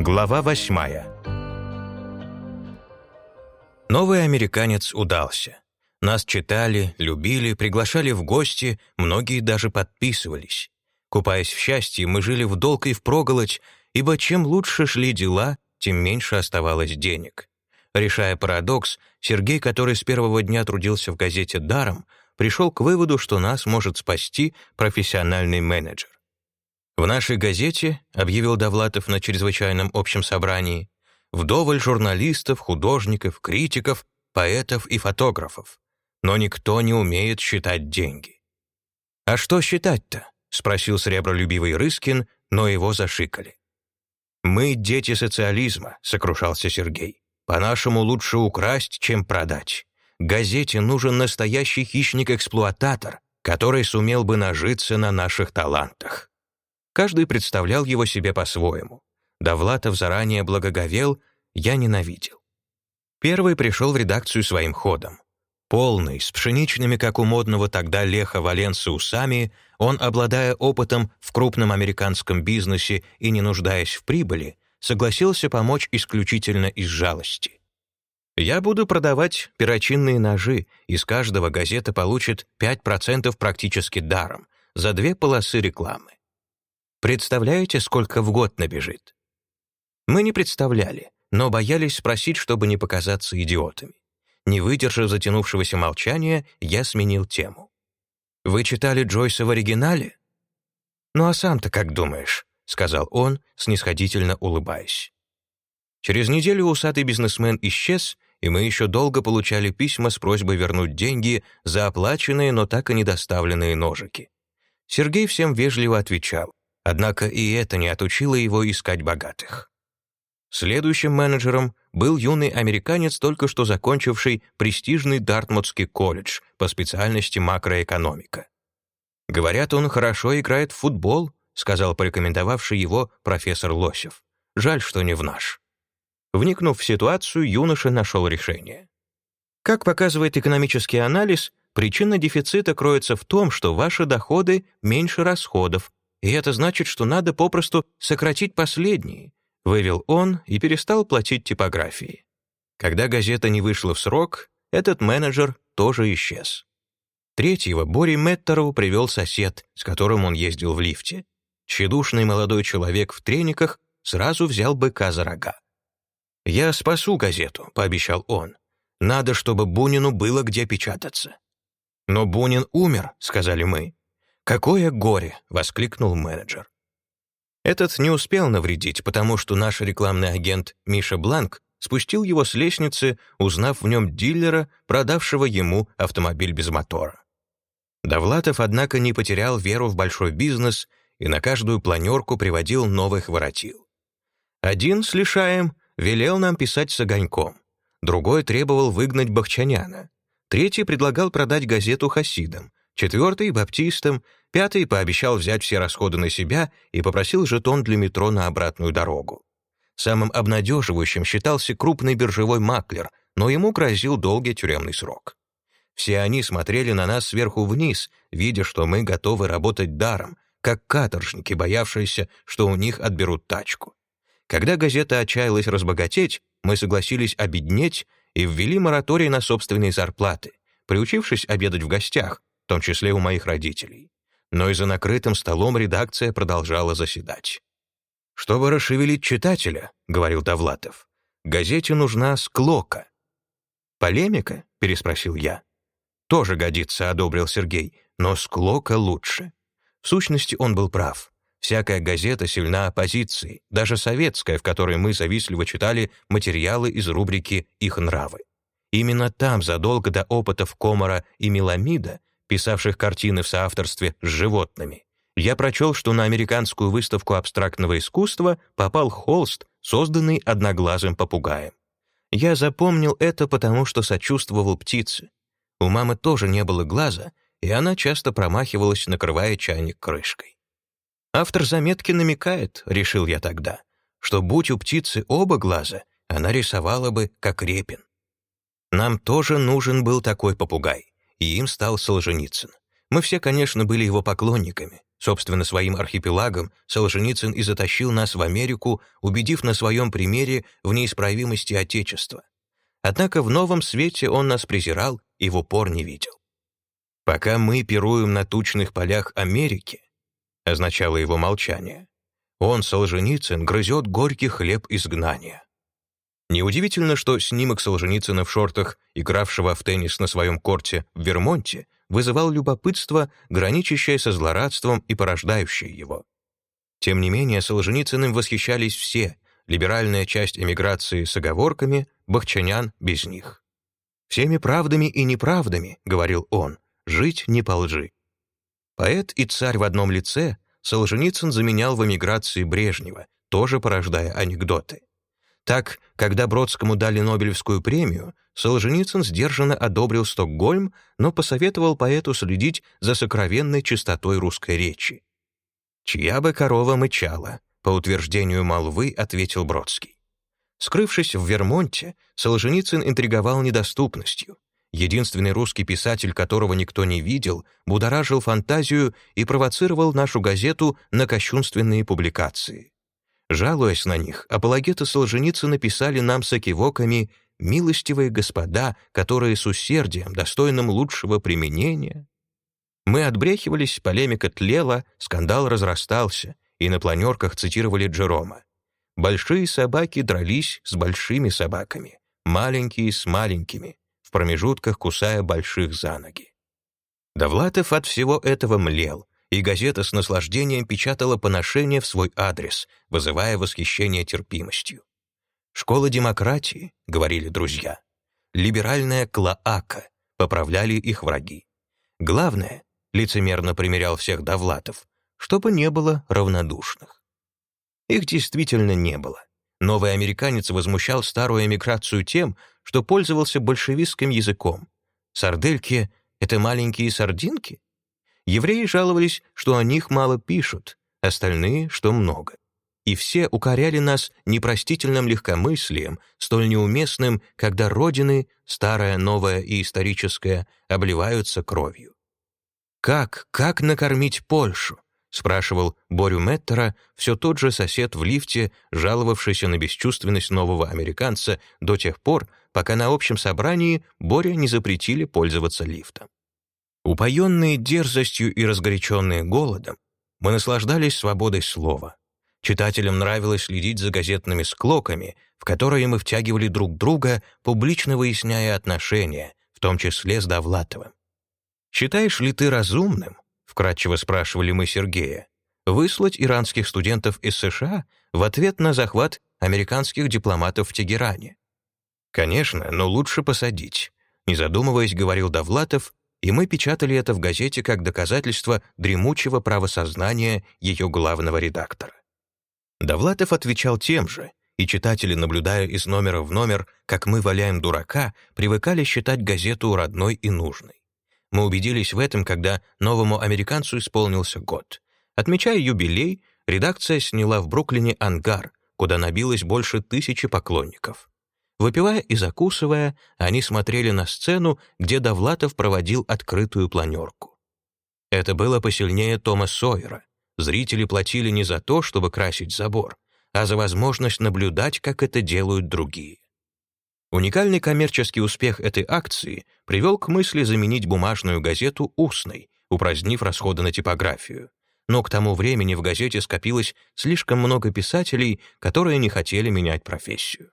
Глава восьмая. Новый американец удался. Нас читали, любили, приглашали в гости, многие даже подписывались. Купаясь в счастье, мы жили в долг и впроголодь, ибо чем лучше шли дела, тем меньше оставалось денег. Решая парадокс, Сергей, который с первого дня трудился в газете даром, пришел к выводу, что нас может спасти профессиональный менеджер. В нашей газете, объявил Довлатов на чрезвычайном общем собрании, вдоволь журналистов, художников, критиков, поэтов и фотографов. Но никто не умеет считать деньги. «А что считать-то?» — спросил сребролюбивый Рыскин, но его зашикали. «Мы дети социализма», — сокрушался Сергей. «По-нашему лучше украсть, чем продать. Газете нужен настоящий хищник-эксплуататор, который сумел бы нажиться на наших талантах». Каждый представлял его себе по-своему. Довлатов заранее благоговел, я ненавидел. Первый пришел в редакцию своим ходом. Полный, с пшеничными, как у модного тогда Леха Валенса, усами, он, обладая опытом в крупном американском бизнесе и не нуждаясь в прибыли, согласился помочь исключительно из жалости. «Я буду продавать перочинные ножи, из каждого газета получит 5% практически даром, за две полосы рекламы. Представляете, сколько в год набежит? Мы не представляли, но боялись спросить, чтобы не показаться идиотами. Не выдержав затянувшегося молчания, я сменил тему. «Вы читали Джойса в оригинале?» «Ну а сам-то как думаешь?» — сказал он, снисходительно улыбаясь. Через неделю усатый бизнесмен исчез, и мы еще долго получали письма с просьбой вернуть деньги за оплаченные, но так и недоставленные ножики. Сергей всем вежливо отвечал. Однако и это не отучило его искать богатых. Следующим менеджером был юный американец, только что закончивший престижный Дартмутский колледж по специальности макроэкономика. «Говорят, он хорошо играет в футбол», сказал порекомендовавший его профессор Лосев. «Жаль, что не в наш». Вникнув в ситуацию, юноша нашел решение. Как показывает экономический анализ, причина дефицита кроется в том, что ваши доходы меньше расходов, и это значит, что надо попросту сократить последние», — вывел он и перестал платить типографии. Когда газета не вышла в срок, этот менеджер тоже исчез. Третьего Бори Меттеру привел сосед, с которым он ездил в лифте. Тщедушный молодой человек в трениках сразу взял быка за рога. «Я спасу газету», — пообещал он. «Надо, чтобы Бунину было где печататься». «Но Бунин умер», — сказали мы. «Какое горе!» — воскликнул менеджер. Этот не успел навредить, потому что наш рекламный агент Миша Бланк спустил его с лестницы, узнав в нем дилера, продавшего ему автомобиль без мотора. Довлатов, однако, не потерял веру в большой бизнес и на каждую планерку приводил новых воротил. Один с лишаем велел нам писать с огоньком, другой требовал выгнать Бахчаняна, третий предлагал продать газету хасидам, четвертый — баптистам, Пятый пообещал взять все расходы на себя и попросил жетон для метро на обратную дорогу. Самым обнадеживающим считался крупный биржевой маклер, но ему грозил долгий тюремный срок. Все они смотрели на нас сверху вниз, видя, что мы готовы работать даром, как каторжники, боявшиеся, что у них отберут тачку. Когда газета отчаялась разбогатеть, мы согласились обеднеть и ввели мораторий на собственные зарплаты, приучившись обедать в гостях, в том числе у моих родителей но и за накрытым столом редакция продолжала заседать. «Чтобы расшевелить читателя», — говорил Довлатов, — «газете нужна склока». «Полемика?» — переспросил я. «Тоже годится», — одобрил Сергей, — «но склока лучше». В сущности, он был прав. Всякая газета сильна оппозицией, даже советская, в которой мы завистливо читали материалы из рубрики «Их нравы». Именно там, задолго до опытов Комара и Меламида, писавших картины в соавторстве с животными, я прочел, что на американскую выставку абстрактного искусства попал холст, созданный одноглазым попугаем. Я запомнил это, потому что сочувствовал птице. У мамы тоже не было глаза, и она часто промахивалась, накрывая чайник крышкой. Автор заметки намекает, решил я тогда, что будь у птицы оба глаза, она рисовала бы, как репин. Нам тоже нужен был такой попугай и им стал Солженицын. Мы все, конечно, были его поклонниками. Собственно, своим архипелагом Солженицын и затащил нас в Америку, убедив на своем примере в неисправимости Отечества. Однако в новом свете он нас презирал и в упор не видел. «Пока мы пируем на тучных полях Америки», — означало его молчание, он, Солженицын, грызет горький хлеб изгнания. Неудивительно, что снимок Солженицына в шортах, игравшего в теннис на своем корте в Вермонте, вызывал любопытство, граничащее со злорадством и порождающее его. Тем не менее, Солженицыным восхищались все, либеральная часть эмиграции с оговорками, бахчанян без них. «Всеми правдами и неправдами», — говорил он, — «жить не по лжи». Поэт и царь в одном лице Солженицын заменял в эмиграции Брежнева, тоже порождая анекдоты. Так, когда Бродскому дали Нобелевскую премию, Солженицын сдержанно одобрил Стокгольм, но посоветовал поэту следить за сокровенной чистотой русской речи. «Чья бы корова мычала», — по утверждению молвы ответил Бродский. Скрывшись в Вермонте, Солженицын интриговал недоступностью. Единственный русский писатель, которого никто не видел, будоражил фантазию и провоцировал нашу газету на кощунственные публикации. Жалуясь на них, апологеты Солженицына написали нам с окивоками «милостивые господа, которые с усердием, достойным лучшего применения». Мы отбрехивались, полемика тлела, скандал разрастался, и на планерках цитировали Джерома. «Большие собаки дрались с большими собаками, маленькие с маленькими, в промежутках кусая больших за ноги». Довлатов от всего этого млел, и газета с наслаждением печатала поношение в свой адрес, вызывая восхищение терпимостью. «Школа демократии», — говорили друзья, «либеральная клоака», — поправляли их враги. Главное, лицемерно примерял всех Довлатов, чтобы не было равнодушных. Их действительно не было. Новый американец возмущал старую эмиграцию тем, что пользовался большевистским языком. Сардельки — это маленькие сардинки? Евреи жаловались, что о них мало пишут, остальные, что много. И все укоряли нас непростительным легкомыслием, столь неуместным, когда родины, старая, новая и историческая, обливаются кровью. «Как, как накормить Польшу?» — спрашивал Борю Меттера, все тот же сосед в лифте, жаловавшийся на бесчувственность нового американца до тех пор, пока на общем собрании Боря не запретили пользоваться лифтом. Упоенные дерзостью и разгоряченные голодом, мы наслаждались свободой слова. Читателям нравилось следить за газетными склоками, в которые мы втягивали друг друга, публично выясняя отношения, в том числе с Довлатовым. «Считаешь ли ты разумным?» — вкратчиво спрашивали мы Сергея. «Выслать иранских студентов из США в ответ на захват американских дипломатов в Тегеране?» «Конечно, но лучше посадить», — не задумываясь, говорил Довлатов и мы печатали это в газете как доказательство дремучего правосознания ее главного редактора. Довлатов отвечал тем же, и читатели, наблюдая из номера в номер, как мы валяем дурака, привыкали считать газету родной и нужной. Мы убедились в этом, когда новому американцу исполнился год. Отмечая юбилей, редакция сняла в Бруклине ангар, куда набилось больше тысячи поклонников. Выпивая и закусывая, они смотрели на сцену, где Довлатов проводил открытую планерку. Это было посильнее Тома Сойера. Зрители платили не за то, чтобы красить забор, а за возможность наблюдать, как это делают другие. Уникальный коммерческий успех этой акции привел к мысли заменить бумажную газету устной, упразднив расходы на типографию. Но к тому времени в газете скопилось слишком много писателей, которые не хотели менять профессию.